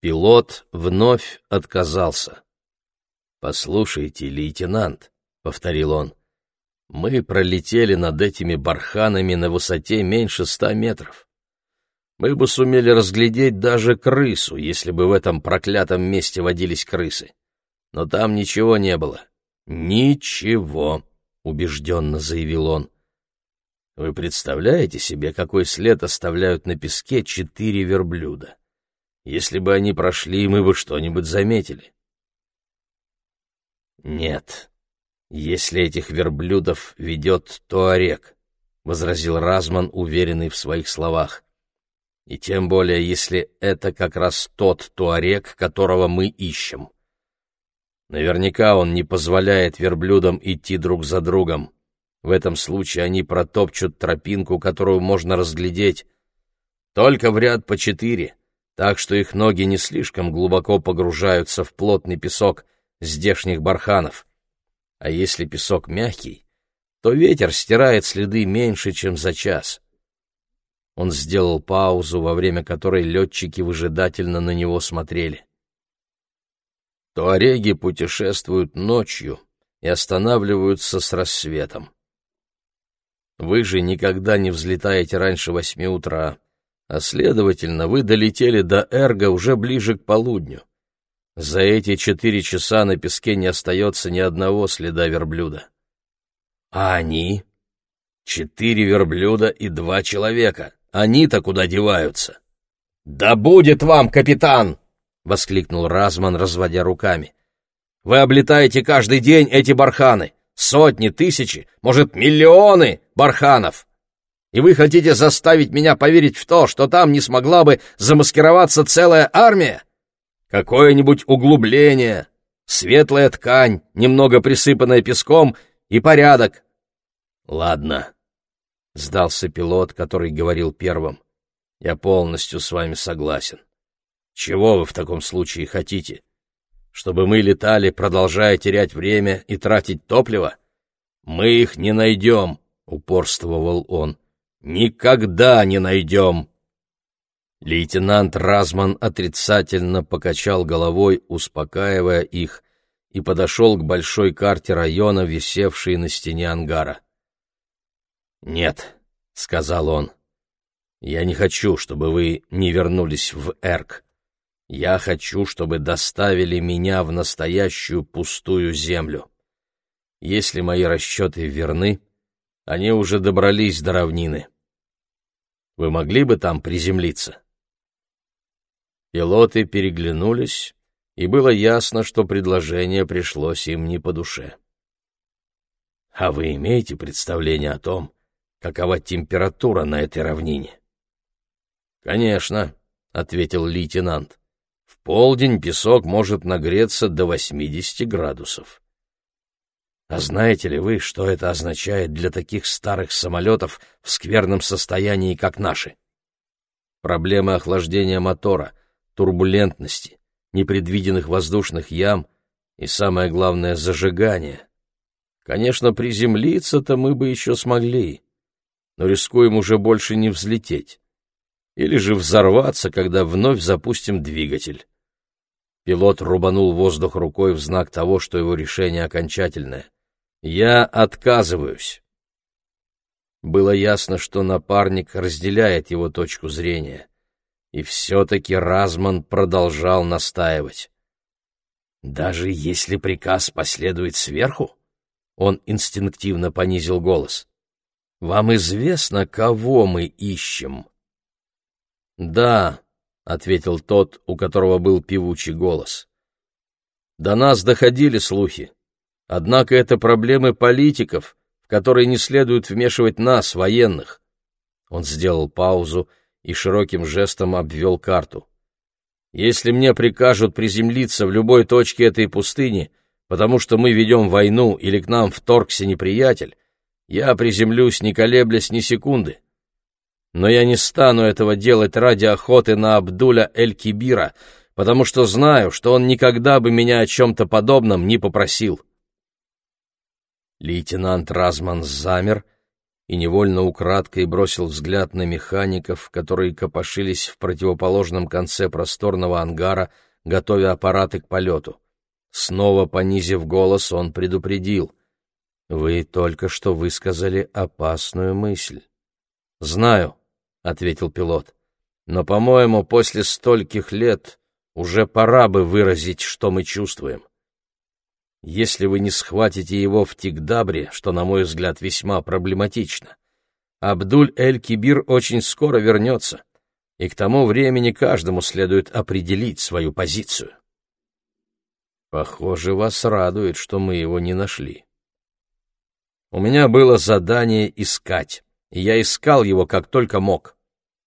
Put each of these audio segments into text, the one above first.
Пилот вновь отказался. «Послушайте, лейтенант», — повторил он, — «мы пролетели над этими барханами на высоте меньше ста метров. Мы бы сумели разглядеть даже крысу, если бы в этом проклятом месте водились крысы. Но там ничего не было. Ничего, убежденно заявил он. Вы представляете себе, какой след оставляют на песке четыре верблюда? Если бы они прошли, мы бы что-нибудь заметили. Нет, если этих верблюдов ведет Туарек, — возразил Разман, уверенный в своих словах. И тем более, если это как раз тот туарек, которого мы ищем. Наверняка он не позволяет верблюдам идти друг за другом. В этом случае они протопчут тропинку, которую можно разглядеть, только в ряд по четыре, так что их ноги не слишком глубоко погружаются в плотный песок здешних барханов. А если песок мягкий, то ветер стирает следы меньше, чем за час. Он сделал паузу, во время которой летчики выжидательно на него смотрели. Туареги путешествуют ночью и останавливаются с рассветом. Вы же никогда не взлетаете раньше восьми утра, а, следовательно, вы долетели до Эрга уже ближе к полудню. За эти четыре часа на песке не остается ни одного следа верблюда. А они? Четыре верблюда и два человека. Они-то куда деваются? «Да будет вам, капитан!» — воскликнул Разман, разводя руками. «Вы облетаете каждый день эти барханы. Сотни, тысячи, может, миллионы барханов. И вы хотите заставить меня поверить в то, что там не смогла бы замаскироваться целая армия? Какое-нибудь углубление, светлая ткань, немного присыпанная песком и порядок. Ладно, сдался пилот, который говорил первым. Я полностью с вами согласен. Чего вы в таком случае хотите? Чтобы мы летали, продолжая терять время и тратить топливо? Мы их не найдем, упорствовал он. Никогда не найдем. Лейтенант Разман отрицательно покачал головой, успокаивая их, и подошел к большой карте района, висевшей на стене ангара. «Нет», — сказал он, — «я не хочу, чтобы вы не вернулись в Эрк. Я хочу, чтобы доставили меня в настоящую пустую землю. Если мои расчеты верны, они уже добрались до равнины. Вы могли бы там приземлиться?» Пилоты переглянулись, и было ясно, что предложение пришлось им не по душе. «А вы имеете представление о том, какова температура на этой равнине?» «Конечно», — ответил лейтенант. «В полдень песок может нагреться до 80 градусов». «А знаете ли вы, что это означает для таких старых самолетов в скверном состоянии, как наши?» Проблемы охлаждения мотора, турбулентности, непредвиденных воздушных ям и, самое главное, зажигания. Конечно, приземлиться-то мы бы еще смогли, но рискуем уже больше не взлететь. Или же взорваться, когда вновь запустим двигатель. Пилот рубанул воздух рукой в знак того, что его решение окончательное. «Я отказываюсь». Было ясно, что напарник разделяет его точку зрения. И все-таки Разман продолжал настаивать. «Даже если приказ последует сверху?» Он инстинктивно понизил голос. Вам известно, кого мы ищем?» «Да», — ответил тот, у которого был певучий голос. «До нас доходили слухи. Однако это проблемы политиков, в которые не следует вмешивать нас, военных». Он сделал паузу и широким жестом обвел карту. «Если мне прикажут приземлиться в любой точке этой пустыни, потому что мы ведем войну или к нам вторгся неприятель, я приземлюсь, не колеблясь ни секунды. Но я не стану этого делать ради охоты на Абдуля Эль-Кибира, потому что знаю, что он никогда бы меня о чем-то подобном не попросил. Лейтенант Разман замер и невольно украдкой бросил взгляд на механиков, которые копошились в противоположном конце просторного ангара, готовя аппараты к полету. Снова понизив голос, он предупредил. «Вы только что высказали опасную мысль». «Знаю», — ответил пилот. «Но, по-моему, после стольких лет уже пора бы выразить, что мы чувствуем. Если вы не схватите его в Тигдабре, что, на мой взгляд, весьма проблематично, Абдуль-эль-Кибир очень скоро вернется, и к тому времени каждому следует определить свою позицию. Похоже, вас радует, что мы его не нашли. У меня было задание искать, и я искал его как только мог.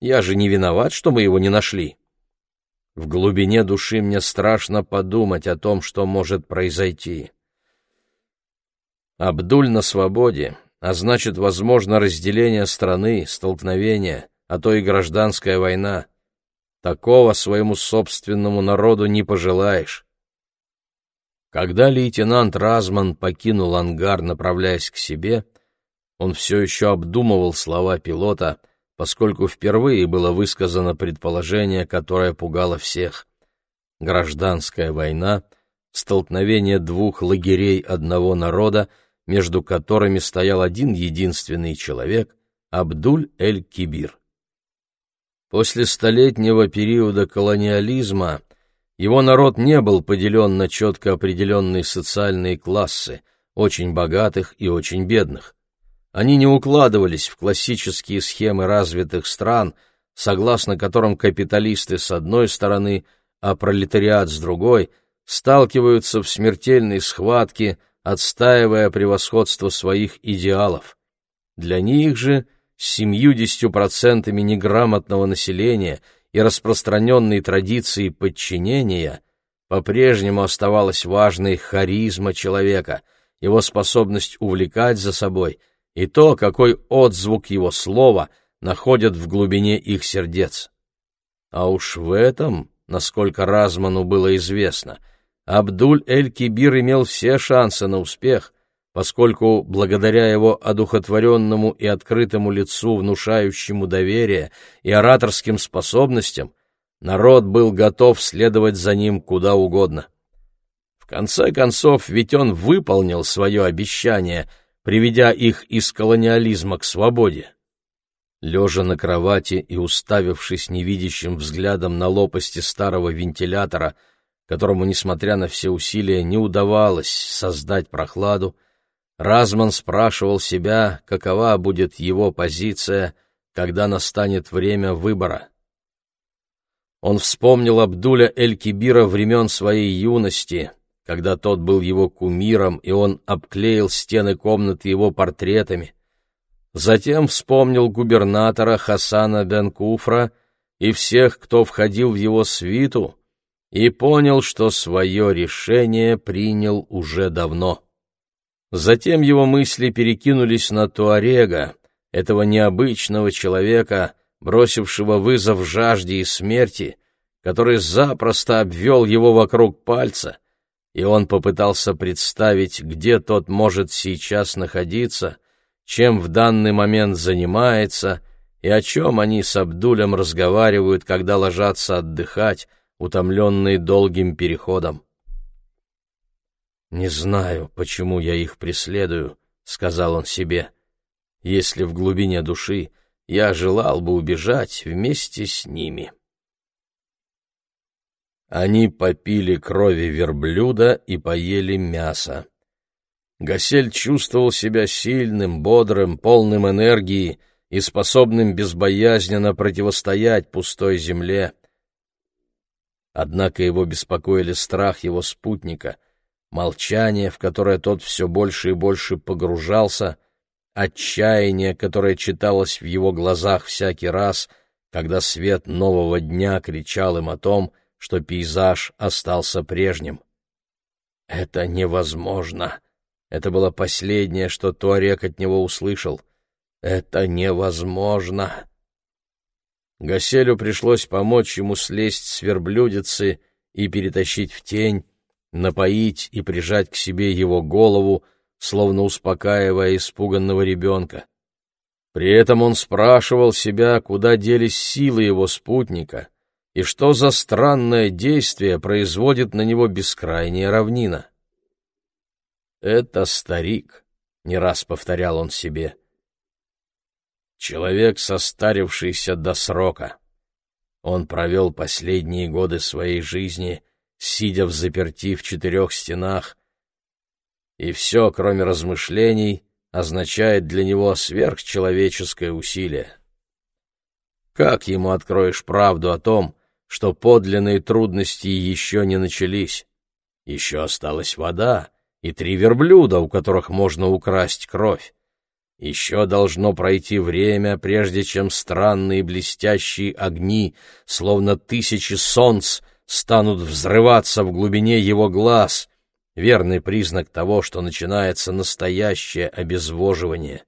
Я же не виноват, что мы его не нашли. В глубине души мне страшно подумать о том, что может произойти. Абдуль на свободе, а значит, возможно разделение страны, столкновение, а то и гражданская война. Такого своему собственному народу не пожелаешь. Когда лейтенант Разман покинул ангар, направляясь к себе, он все еще обдумывал слова пилота — поскольку впервые было высказано предположение, которое пугало всех. Гражданская война — столкновение двух лагерей одного народа, между которыми стоял один единственный человек — Абдуль-эль-Кибир. После столетнего периода колониализма его народ не был поделен на четко определенные социальные классы, очень богатых и очень бедных. Они не укладывались в классические схемы развитых стран, согласно которым капиталисты с одной стороны, а пролетариат с другой сталкиваются в смертельной схватке, отстаивая превосходство своих идеалов. Для них же с семьюдесятью процентами неграмотного населения и распространенной традиции подчинения по-прежнему оставалась важной харизма человека, его способность увлекать за собой – и то, какой отзвук его слова находят в глубине их сердец. А уж в этом, насколько Разману было известно, Абдуль-эль-Кибир имел все шансы на успех, поскольку благодаря его одухотворенному и открытому лицу, внушающему доверие и ораторским способностям, народ был готов следовать за ним куда угодно. В конце концов, ведь он выполнил свое обещание — приведя их из колониализма к свободе. Лежа на кровати и уставившись невидящим взглядом на лопасти старого вентилятора, которому, несмотря на все усилия, не удавалось создать прохладу, Разман спрашивал себя, какова будет его позиция, когда настанет время выбора. Он вспомнил Абдуля Эль-Кибира времен своей юности, когда тот был его кумиром, и он обклеил стены комнаты его портретами. Затем вспомнил губернатора Хасана бен Куфра и всех, кто входил в его свиту, и понял, что свое решение принял уже давно. Затем его мысли перекинулись на Туарега, этого необычного человека, бросившего вызов жажде и смерти, который запросто обвел его вокруг пальца — и он попытался представить, где тот может сейчас находиться, чем в данный момент занимается и о чем они с Абдулем разговаривают, когда ложатся отдыхать, утомленные долгим переходом. «Не знаю, почему я их преследую», — сказал он себе, — «если в глубине души я желал бы убежать вместе с ними». Они попили крови верблюда и поели мясо. Гасель чувствовал себя сильным, бодрым, полным энергии и способным безбоязненно противостоять пустой земле. Однако его беспокоили страх его спутника, молчание, в которое тот все больше и больше погружался, отчаяние, которое читалось в его глазах всякий раз, когда свет нового дня кричал им о том, что пейзаж остался прежним. «Это невозможно!» Это было последнее, что Туарек от него услышал. «Это невозможно!» Гаселю пришлось помочь ему слезть с верблюдицы и перетащить в тень, напоить и прижать к себе его голову, словно успокаивая испуганного ребенка. При этом он спрашивал себя, куда делись силы его спутника и что за странное действие производит на него бескрайняя равнина. «Это старик», — не раз повторял он себе. «Человек, состарившийся до срока. Он провел последние годы своей жизни, сидя в заперти в четырех стенах, и все, кроме размышлений, означает для него сверхчеловеческое усилие. Как ему откроешь правду о том, что подлинные трудности еще не начались? Еще осталась вода и три верблюда, у которых можно украсть кровь. Еще должно пройти время, прежде чем странные блестящие огни, словно тысячи солнц, станут взрываться в глубине его глаз, верный признак того, что начинается настоящее обезвоживание.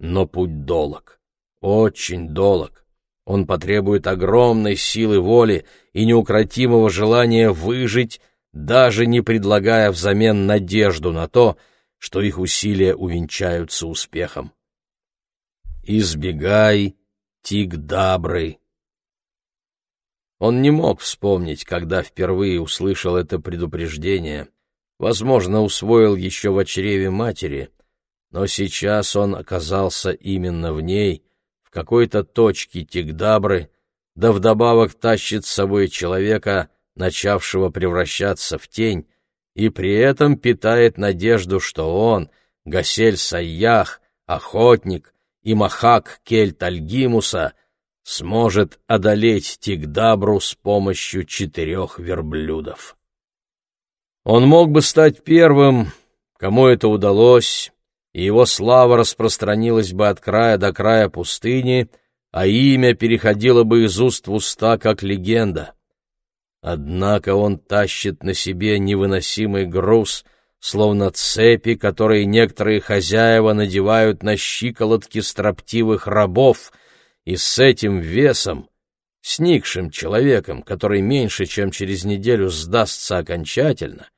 Но путь долог, очень долог. Он потребует огромной силы воли и неукротимого желания выжить, даже не предлагая взамен надежду на то, что их усилия увенчаются успехом. «Избегай, Тигдабры!» Он не мог вспомнить, когда впервые услышал это предупреждение. Возможно, усвоил еще в чреве матери, но сейчас он оказался именно в ней, какой-то точке Тигдабры, да вдобавок тащит с собой человека, начавшего превращаться в тень, и при этом питает надежду, что он, Гасель Сайях, охотник и Махак Кельт Альгимуса, сможет одолеть Тигдабру с помощью четырех верблюдов. Он мог бы стать первым, кому это удалось, и его слава распространилась бы от края до края пустыни, а имя переходило бы из уст в уста, как легенда. Однако он тащит на себе невыносимый груз, словно цепи, которые некоторые хозяева надевают на щиколотки строптивых рабов, и с этим весом, сникшим человеком, который меньше, чем через неделю сдастся окончательно,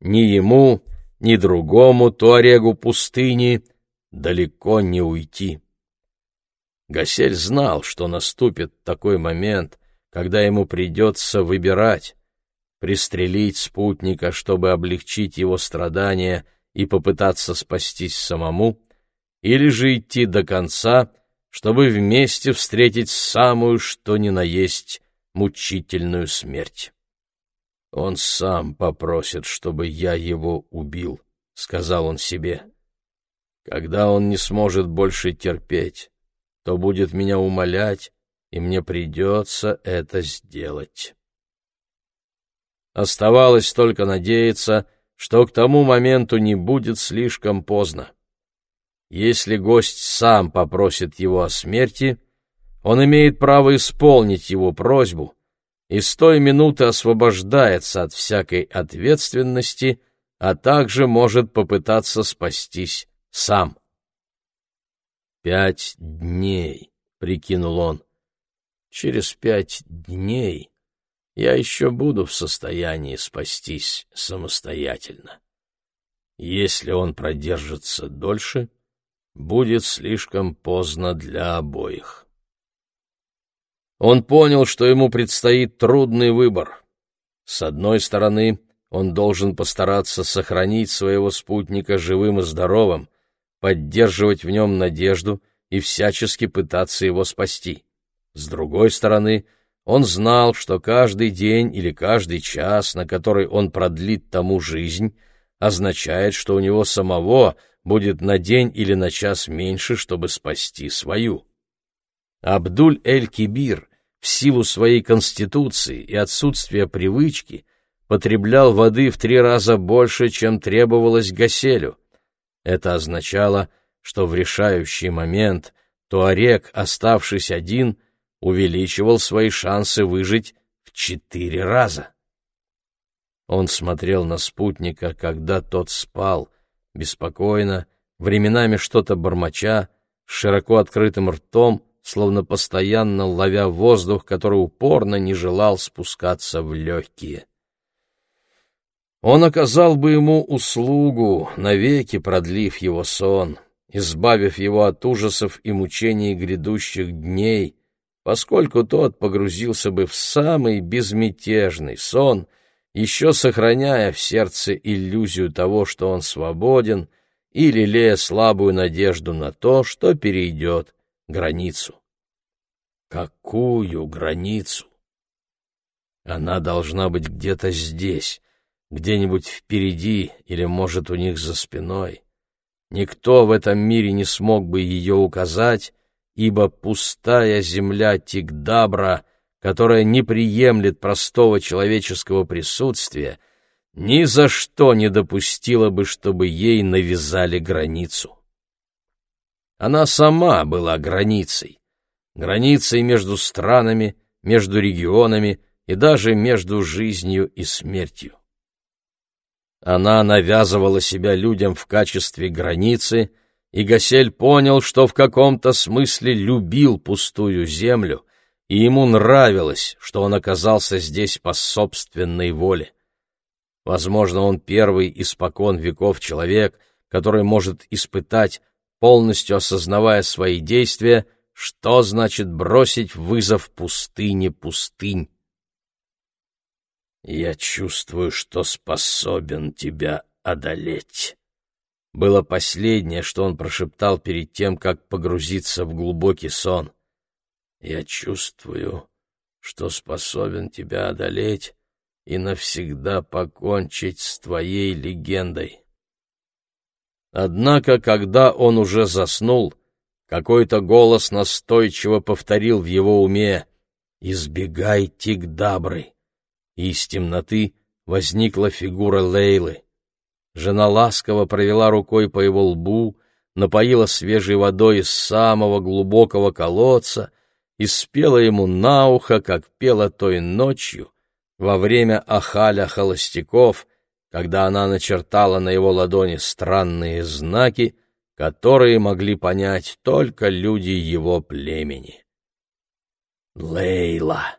ни ему, ни другому туарегу пустыни далеко не уйти. Гасель знал, что наступит такой момент — когда ему придется выбирать — пристрелить спутника, чтобы облегчить его страдания и попытаться спастись самому, или же идти до конца, чтобы вместе встретить самую, что ни на есть, мучительную смерть. «Он сам попросит, чтобы я его убил», — сказал он себе. «Когда он не сможет больше терпеть, то будет меня умолять, и мне придется это сделать. Оставалось только надеяться, что к тому моменту не будет слишком поздно. Если гость сам попросит его о смерти, он имеет право исполнить его просьбу и с той минуты освобождается от всякой ответственности, а также может попытаться спастись сам. «Пять дней», — прикинул он, через пять дней я еще буду в состоянии спастись самостоятельно. Если он продержится дольше, будет слишком поздно для обоих. Он понял, что ему предстоит трудный выбор. С одной стороны, он должен постараться сохранить своего спутника живым и здоровым, поддерживать в нем надежду и всячески пытаться его спасти. С другой стороны, он знал, что каждый день или каждый час, на который он продлит тому жизнь, означает, что у него самого будет на день или на час меньше, чтобы спасти свою. Абдуль-эль-Кибир в силу своей конституции и отсутствия привычки потреблял воды в три раза больше, чем требовалось Гаселю. Это означало, что в решающий момент Туарек, оставшись один, увеличивал свои шансы выжить в четыре раза. Он смотрел на спутника, когда тот спал, беспокойно, временами что-то бормоча, с широко открытым ртом, словно постоянно ловя воздух, который упорно не желал спускаться в легкие. Он оказал бы ему услугу, навеки продлив его сон, избавив его от ужасов и мучений грядущих дней, поскольку тот погрузился бы в самый безмятежный сон, еще сохраняя в сердце иллюзию того, что он свободен, и лелея слабую надежду на то, что перейдет границу. Какую границу? Она должна быть где-то здесь, где-нибудь впереди или, может, у них за спиной. Никто в этом мире не смог бы ее указать, ибо пустая земля Тигдабра, которая не приемлет простого человеческого присутствия, ни за что не допустила бы, чтобы ей навязали границу. Она сама была границей, границей между странами, между регионами и даже между жизнью и смертью. Она навязывала себя людям в качестве границы, и Гасель понял, что в каком-то смысле любил пустую землю, и ему нравилось, что он оказался здесь по собственной воле. Возможно, он первый испокон веков человек, который может испытать, полностью осознавая свои действия, что значит бросить вызов пустыне пустынь. «Я чувствую, что способен тебя одолеть», было последнее, что он прошептал перед тем, как погрузиться в глубокий сон. «Я чувствую, что способен тебя одолеть и навсегда покончить с твоей легендой». Однако, когда он уже заснул, какой-то голос настойчиво повторил в его уме «Избегай Тигдабры!» из темноты возникла фигура Лейлы. Жена ласково провела рукой по его лбу, напоила свежей водой из самого глубокого колодца и спела ему на ухо, как пела той ночью во время ахаля холостяков, когда она начертала на его ладони странные знаки, которые могли понять только люди его племени. «Лейла!»